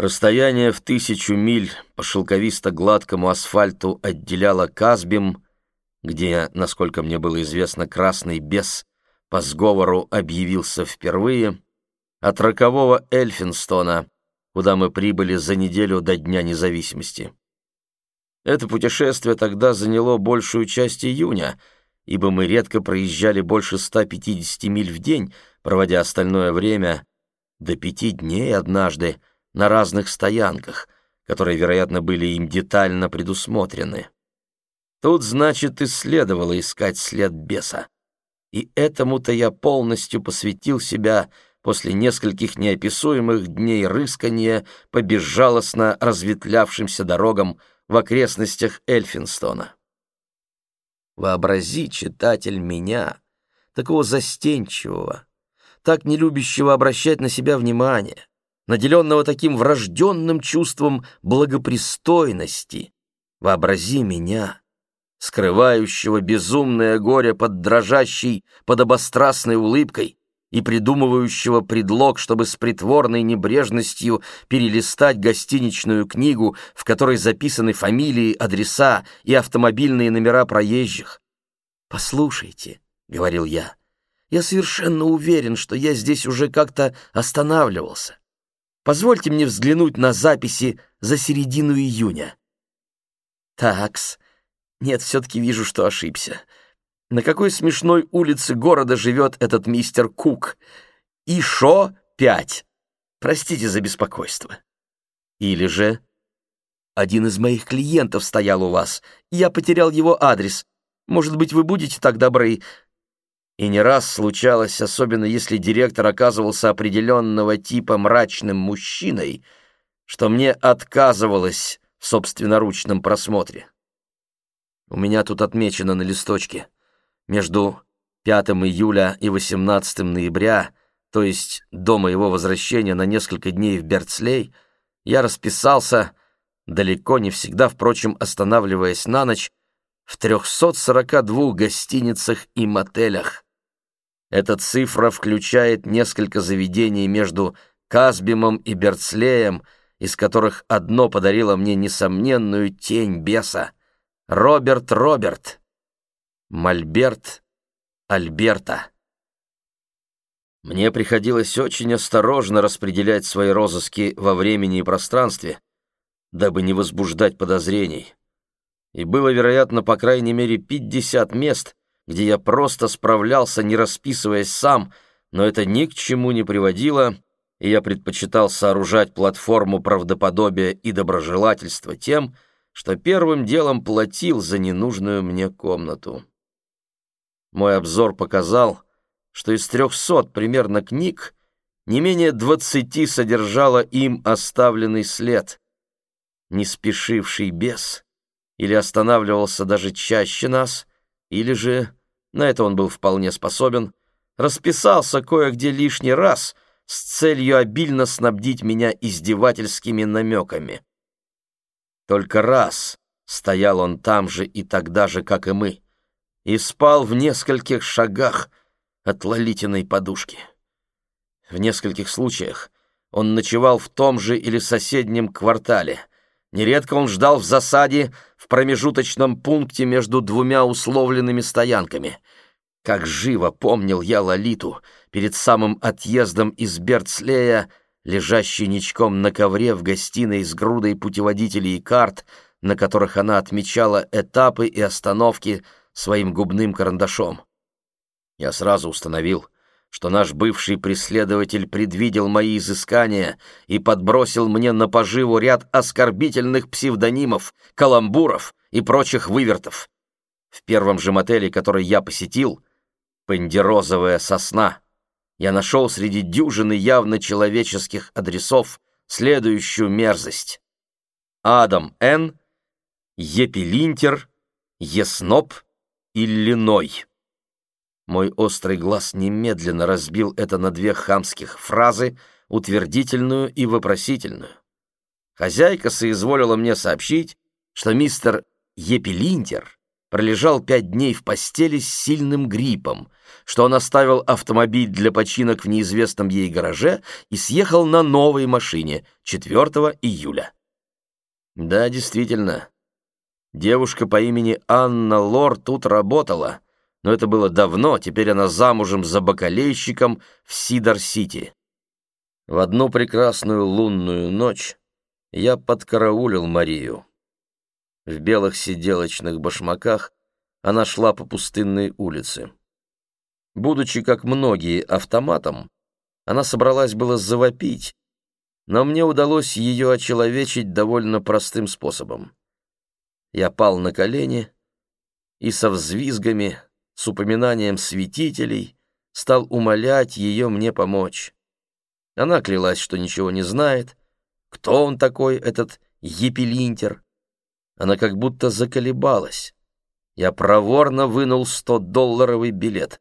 Расстояние в тысячу миль по шелковисто-гладкому асфальту отделяло Казбим, где, насколько мне было известно, красный бес по сговору объявился впервые, от рокового Эльфинстона, куда мы прибыли за неделю до Дня независимости. Это путешествие тогда заняло большую часть июня, ибо мы редко проезжали больше 150 миль в день, проводя остальное время до пяти дней однажды на разных стоянках, которые, вероятно, были им детально предусмотрены. Тут, значит, и следовало искать след беса. И этому-то я полностью посвятил себя после нескольких неописуемых дней рыскания по безжалостно разветвлявшимся дорогам в окрестностях Эльфинстона. Вообрази, читатель, меня, такого застенчивого, так не любящего обращать на себя внимание, наделенного таким врожденным чувством благопристойности. Вообрази меня, скрывающего безумное горе под дрожащей, подобострастной улыбкой, и придумывающего предлог, чтобы с притворной небрежностью перелистать гостиничную книгу, в которой записаны фамилии, адреса и автомобильные номера проезжих. «Послушайте», — говорил я, — «я совершенно уверен, что я здесь уже как-то останавливался. Позвольте мне взглянуть на записи за середину июня». «Такс. Нет, все-таки вижу, что ошибся. На какой смешной улице города живет этот мистер Кук? И шо пять. Простите за беспокойство. Или же один из моих клиентов стоял у вас, я потерял его адрес. Может быть, вы будете так добры? И не раз случалось, особенно если директор оказывался определенного типа мрачным мужчиной, что мне отказывалось в собственноручном просмотре. У меня тут отмечено на листочке — между 5 июля и 18 ноября, то есть до моего возвращения на несколько дней в Берцлей, я расписался, далеко не всегда, впрочем, останавливаясь на ночь, в 342 гостиницах и мотелях. Эта цифра включает несколько заведений между Казбимом и Берцлеем, из которых одно подарило мне несомненную тень беса. Роберт Роберт, Мольберт Альберта. Мне приходилось очень осторожно распределять свои розыски во времени и пространстве, дабы не возбуждать подозрений. И было, вероятно, по крайней мере 50 мест, где я просто справлялся, не расписываясь сам, но это ни к чему не приводило, и я предпочитал сооружать платформу правдоподобия и доброжелательства тем, что первым делом платил за ненужную мне комнату. Мой обзор показал, что из трехсот примерно книг не менее двадцати содержало им оставленный след. Не спешивший бес или останавливался даже чаще нас, или же, на это он был вполне способен, расписался кое-где лишний раз с целью обильно снабдить меня издевательскими намеками. Только раз стоял он там же и тогда же, как и мы — и спал в нескольких шагах от Лолитиной подушки. В нескольких случаях он ночевал в том же или соседнем квартале. Нередко он ждал в засаде в промежуточном пункте между двумя условленными стоянками. Как живо помнил я Лолиту перед самым отъездом из Берцлея, лежащей ничком на ковре в гостиной с грудой путеводителей и карт, на которых она отмечала этапы и остановки своим губным карандашом. Я сразу установил, что наш бывший преследователь предвидел мои изыскания и подбросил мне на поживу ряд оскорбительных псевдонимов, каламбуров и прочих вывертов. В первом же мотеле, который я посетил, «Пендерозовая сосна», я нашел среди дюжины явно человеческих адресов следующую мерзость. Адам Н., Епилинтер, Есноп, Иллиной. Мой острый глаз немедленно разбил это на две хамских фразы, утвердительную и вопросительную. Хозяйка соизволила мне сообщить, что мистер Епилинтер пролежал пять дней в постели с сильным гриппом, что он оставил автомобиль для починок в неизвестном ей гараже и съехал на новой машине 4 июля. Да, действительно, девушка по имени Анна Лор тут работала, но это было давно, теперь она замужем за бакалейщиком в Сидор-Сити. В одну прекрасную лунную ночь я подкараулил Марию. В белых сиделочных башмаках она шла по пустынной улице. Будучи, как многие, автоматом, она собралась было завопить, но мне удалось ее очеловечить довольно простым способом. Я пал на колени и со взвизгами, с упоминанием святителей, стал умолять ее мне помочь. Она клялась, что ничего не знает, кто он такой, этот епилинтер. Она как будто заколебалась. Я проворно вынул сто-долларовый билет.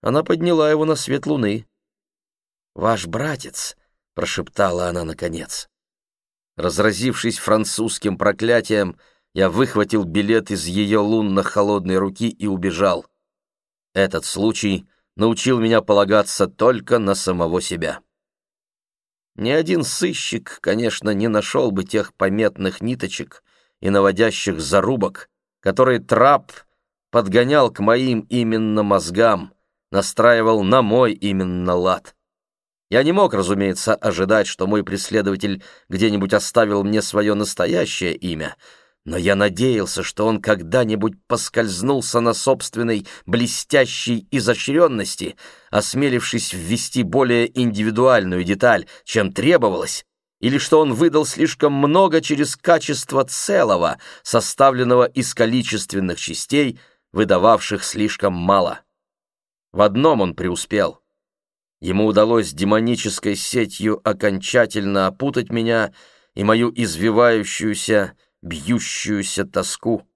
Она подняла его на свет луны. «Ваш братец», — прошептала она наконец. Разразившись французским проклятием, я выхватил билет из ее лунно-холодной руки и убежал. Этот случай научил меня полагаться только на самого себя. Ни один сыщик, конечно, не нашел бы тех пометных ниточек и наводящих зарубок, которые трап подгонял к моим именно мозгам, настраивал на мой именно лад. Я не мог, разумеется, ожидать, что мой преследователь где-нибудь оставил мне свое настоящее имя — но я надеялся, что он когда-нибудь поскользнулся на собственной блестящей изощренности, осмелившись ввести более индивидуальную деталь, чем требовалось, или что он выдал слишком много через качество целого, составленного из количественных частей, выдававших слишком мало. В одном он преуспел. Ему удалось демонической сетью окончательно опутать меня и мою извивающуюся, бьющуюся тоску.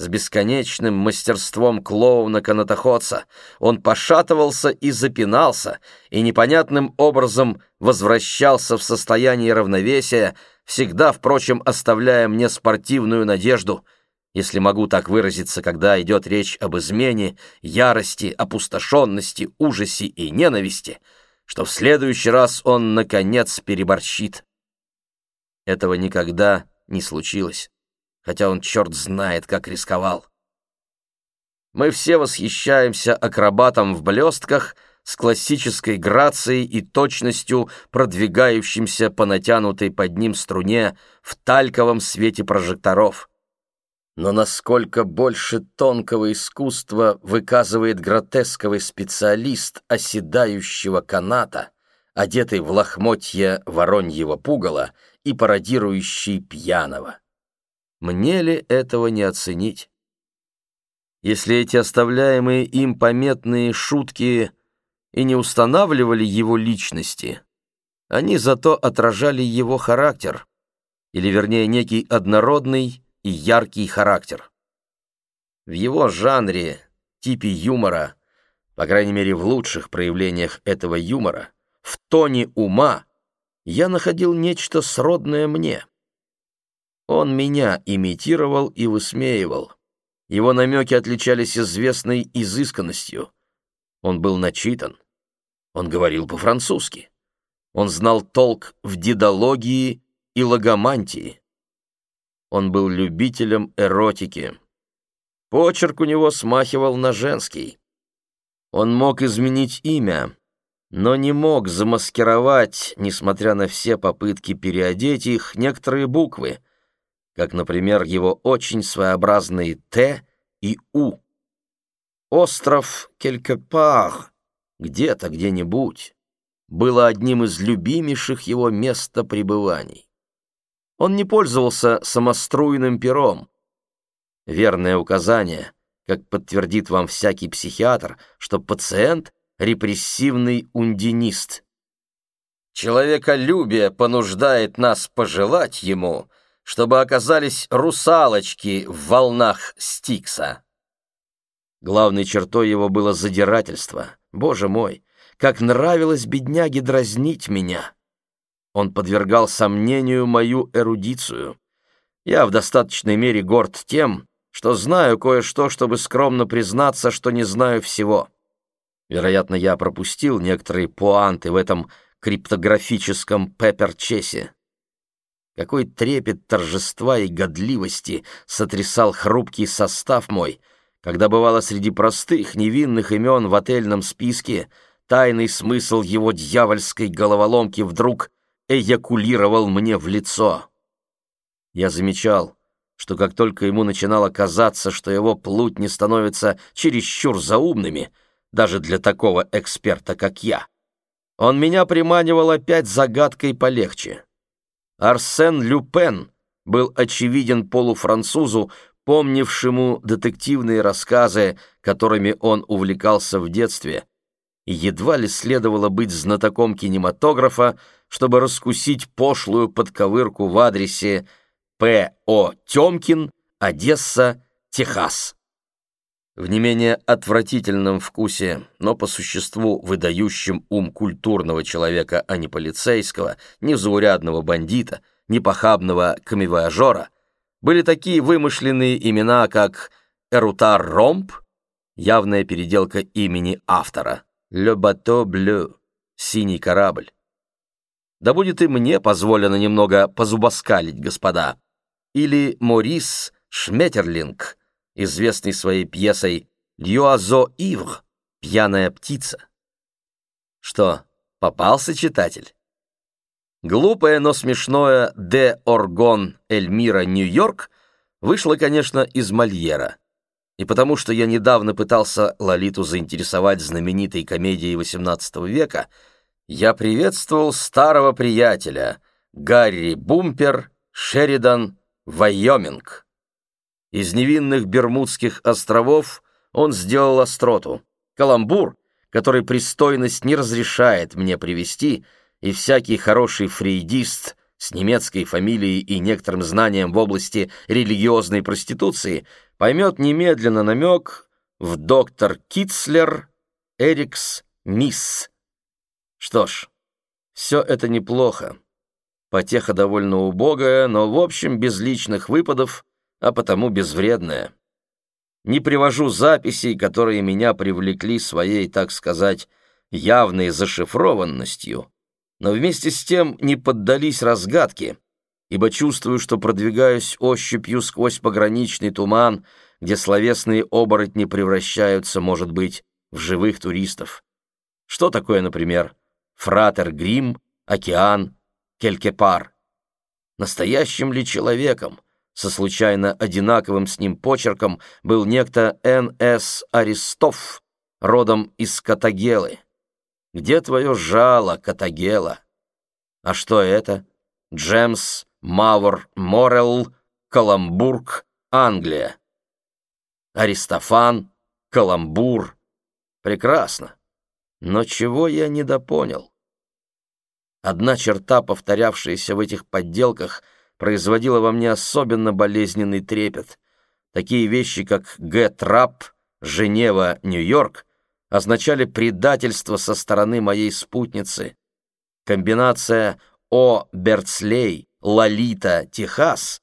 С бесконечным мастерством клоуна-канатоходца он пошатывался и запинался, и непонятным образом возвращался в состояние равновесия, всегда, впрочем, оставляя мне спортивную надежду, если могу так выразиться, когда идет речь об измене, ярости, опустошенности, ужасе и ненависти, что в следующий раз он, наконец, переборщит. Этого никогда не случилось, хотя он черт знает, как рисковал. Мы все восхищаемся акробатом в блестках с классической грацией и точностью, продвигающимся по натянутой под ним струне в тальковом свете прожекторов. Но насколько больше тонкого искусства выказывает гротесковый специалист оседающего каната, одетый в лохмотья вороньего пугала — и пародирующий пьяного. Мне ли этого не оценить? Если эти оставляемые им пометные шутки и не устанавливали его личности, они зато отражали его характер, или вернее некий однородный и яркий характер. В его жанре, типе юмора, по крайней мере в лучших проявлениях этого юмора, тоне ума, я находил нечто сродное мне. Он меня имитировал и высмеивал. Его намеки отличались известной изысканностью. Он был начитан. Он говорил по-французски. Он знал толк в дидологии и логомантии. Он был любителем эротики. Почерк у него смахивал на женский. Он мог изменить имя, но не мог замаскировать, несмотря на все попытки переодеть их, некоторые буквы, как, например, его очень своеобразные «Т» и «У». Остров Келькепар, где-то, где-нибудь, было одним из любимейших его пребываний. Он не пользовался самоструйным пером. Верное указание, как подтвердит вам всякий психиатр, что пациент — репрессивный ундинист. Человеколюбие понуждает нас пожелать ему, чтобы оказались русалочки в волнах Стикса. Главной чертой его было задирательство. Боже мой, как нравилось бедняге дразнить меня! Он подвергал сомнению мою эрудицию. Я в достаточной мере горд тем, что знаю кое-что, чтобы скромно признаться, что не знаю всего. Вероятно, я пропустил некоторые пуанты в этом криптографическом пепперчесе. Какой трепет торжества и годливости сотрясал хрупкий состав мой, когда бывало среди простых невинных имен в отельном списке тайный смысл его дьявольской головоломки вдруг эякулировал мне в лицо. Я замечал, что как только ему начинало казаться, что его плутни становятся чересчур заумными, даже для такого эксперта, как я, он меня приманивал опять загадкой полегче. Арсен Люпен был очевиден полуфранцузу, помнившему детективные рассказы, которыми он увлекался в детстве, едва ли следовало быть знатоком кинематографа, чтобы раскусить пошлую подковырку в адресе П.О. Тёмкин, Одесса, Техас. В не менее отвратительном вкусе, но по существу выдающем ум культурного человека, а не полицейского, не заурядного бандита, не похабного камевояжора, были такие вымышленные имена, как Эрутар Ромп, явная переделка имени автора, Ле Бато Блeu, синий корабль. Да будет и мне позволено немного позубоскалить, господа или Морис Шметерлинг, известный своей пьесой «Льюазо Ивр» — «Пьяная птица». Что, попался читатель? Глупое, но смешное «Де Оргон Эльмира Нью-Йорк» вышло, конечно, из Мольера. И потому что я недавно пытался Лолиту заинтересовать знаменитой комедией XVIII века, я приветствовал старого приятеля Гарри Бумпер, Шеридан Вайоминг. Из невинных Бермудских островов он сделал остроту. Каламбур, который пристойность не разрешает мне привести, и всякий хороший фрейдист с немецкой фамилией и некоторым знанием в области религиозной проституции поймет немедленно намек в доктор Китцлер Эрикс Мисс. Что ж, все это неплохо. Потеха довольно убогая, но в общем без личных выпадов, а потому безвредная. Не привожу записей, которые меня привлекли своей, так сказать, явной зашифрованностью, но вместе с тем не поддались разгадке, ибо чувствую, что продвигаюсь ощупью сквозь пограничный туман, где словесные оборотни превращаются, может быть, в живых туристов. Что такое, например, фратер Грим, океан, Келькепар. Настоящим ли человеком, со случайно одинаковым с ним почерком, был некто Н.С. Аристов, родом из Катагелы? Где твое жало, Катагела? А что это? Джемс Мавр Морелл, Каламбург, Англия. Аристофан, Каламбур. Прекрасно. Но чего я недопонял? Одна черта, повторявшаяся в этих подделках, производила во мне особенно болезненный трепет. Такие вещи, как Г. Трап, Женева, Нью-Йорк, означали предательство со стороны моей спутницы. Комбинация О. Берцлей, Лолита, Техас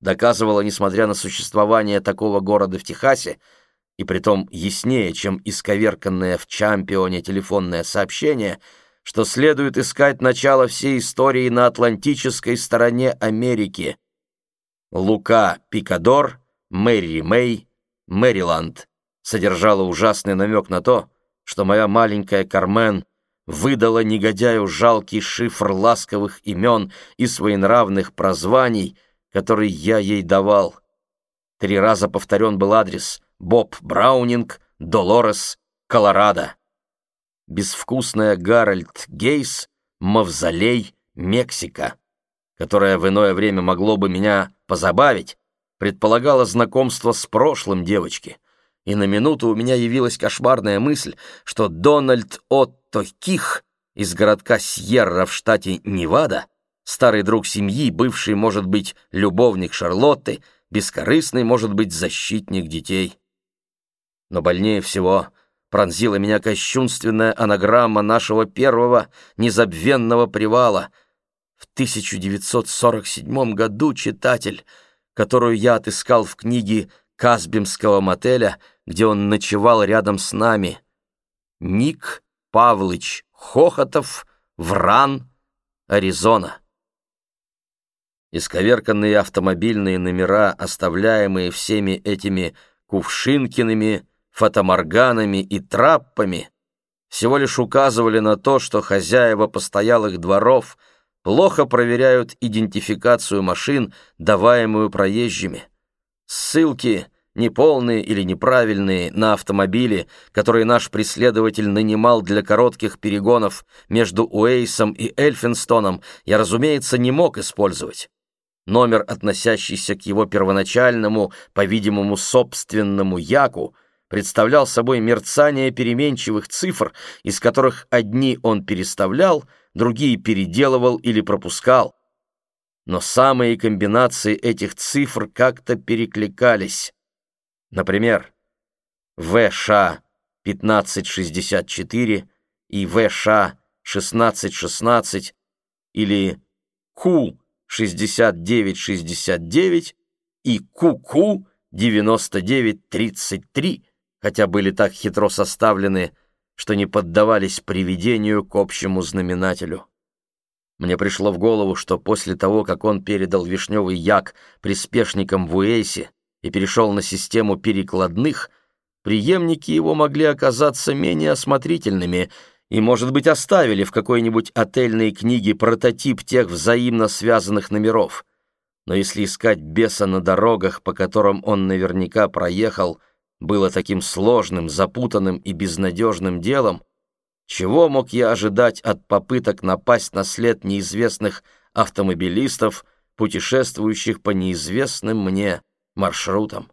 доказывала, несмотря на существование такого города в Техасе, и притом яснее, чем исковерканное в чампионе телефонное сообщение — что следует искать начало всей истории на атлантической стороне Америки. Лука Пикадор, Мэри Мэй, Мэриланд содержала ужасный намек на то, что моя маленькая Кармен выдала негодяю жалкий шифр ласковых имен и своенравных прозваний, который я ей давал. Три раза повторен был адрес Боб Браунинг, Долорес, Колорадо безвкусная Гарольд Гейс «Мавзолей, Мексика», которая в иное время могло бы меня позабавить, предполагала знакомство с прошлым девочки, и на минуту у меня явилась кошмарная мысль, что Дональд Отто Ких из городка Сьерра в штате Невада, старый друг семьи, бывший, может быть, любовник Шарлотты, бескорыстный, может быть, защитник детей. Но больнее всего пронзила меня кощунственная анаграмма нашего первого незабвенного привала. В 1947 году читатель, которую я отыскал в книге Казбимского мотеля, где он ночевал рядом с нами. Ник Павлыч Хохотов, Вран, Аризона. Исковерканные автомобильные номера, оставляемые всеми этими Кувшинкиными, фотоморганами и траппами, всего лишь указывали на то, что хозяева постоялых дворов плохо проверяют идентификацию машин, даваемую проезжими. Ссылки, неполные или неправильные, на автомобили, которые наш преследователь нанимал для коротких перегонов между Уэйсом и Эльфинстоном, я, разумеется, не мог использовать. Номер, относящийся к его первоначальному, по-видимому, собственному яку — представлял собой мерцание переменчивых цифр, из которых одни он переставлял, другие переделывал или пропускал. Но самые комбинации этих цифр как-то перекликались. Например, ВШ 1564 и ВШ 1616 или Q 6969 и КУКУ 9933 хотя были так хитро составлены, что не поддавались приведению к общему знаменателю. Мне пришло в голову, что после того, как он передал вишневый як приспешникам в Уэйсе и перешел на систему перекладных, преемники его могли оказаться менее осмотрительными и, может быть, оставили в какой-нибудь отельной книге прототип тех взаимно связанных номеров. Но если искать беса на дорогах, по которым он наверняка проехал, было таким сложным, запутанным и безнадежным делом, чего мог я ожидать от попыток напасть на след неизвестных автомобилистов, путешествующих по неизвестным мне маршрутам?